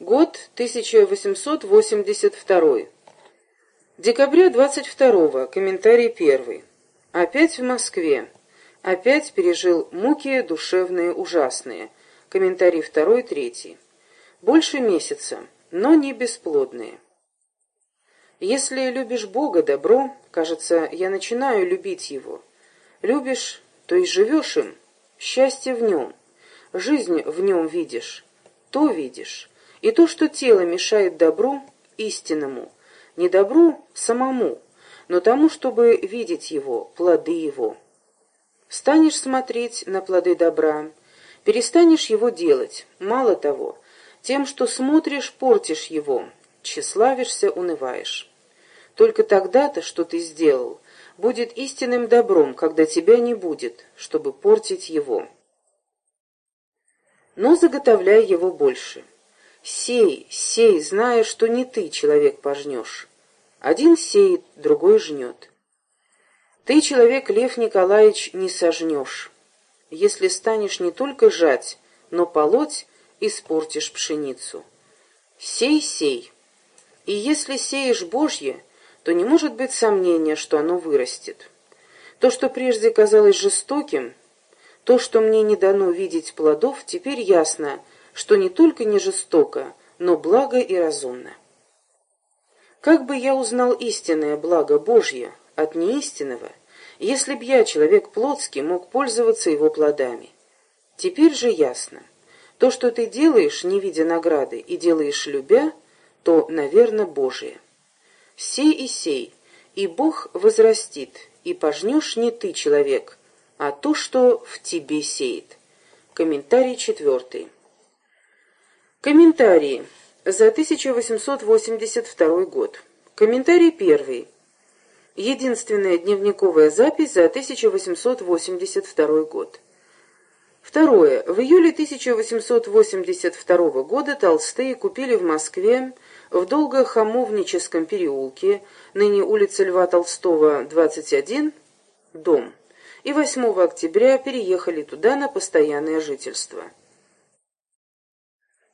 Год 1882. Декабря 22. Комментарий первый. Опять в Москве. Опять пережил муки душевные ужасные. Комментарий второй, третий. Больше месяца, но не бесплодные. Если любишь Бога, добро, кажется, я начинаю любить Его. Любишь, то и живешь им, счастье в нем, жизнь в нем видишь, то видишь, и то, что тело мешает добру, истинному, не добру самому, но тому, чтобы видеть его, плоды его. Станешь смотреть на плоды добра, перестанешь его делать, мало того, тем, что смотришь, портишь его, тщеславишься, унываешь. Только тогда-то, что ты сделал, будет истинным добром, когда тебя не будет, чтобы портить его. Но заготовляй его больше. Сей, сей, зная, что не ты, человек, пожнешь. Один сеет, другой жнет. Ты, человек, Лев Николаевич, не сожнешь. Если станешь не только жать, но полоть, испортишь пшеницу. Сей, сей. И если сеешь Божье, то не может быть сомнения, что оно вырастет. То, что прежде казалось жестоким, то, что мне не дано видеть плодов, теперь ясно, что не только не жестоко, но благо и разумно. Как бы я узнал истинное благо Божье от неистинного, если б я, человек плотский, мог пользоваться его плодами? Теперь же ясно. То, что ты делаешь, не видя награды, и делаешь любя, то, наверное, Божие сей и сей, и Бог возрастит, и пожнешь не ты, человек, а то, что в тебе сеет. Комментарий четвертый. Комментарии за 1882 год. Комментарий первый. Единственная дневниковая запись за 1882 год. Второе. В июле 1882 года Толстые купили в Москве в Долгохамовническом переулке, ныне улица Льва Толстого, 21, дом, и 8 октября переехали туда на постоянное жительство.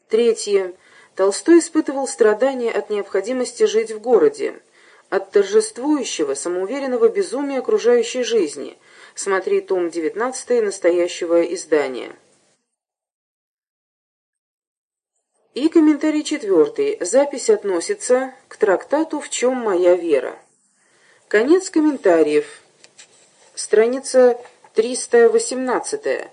Третье. Толстой испытывал страдания от необходимости жить в городе, от торжествующего, самоуверенного безумия окружающей жизни. Смотри том 19 настоящего издания. И комментарий четвертый. Запись относится к трактату «В чем моя вера». Конец комментариев. Страница 318.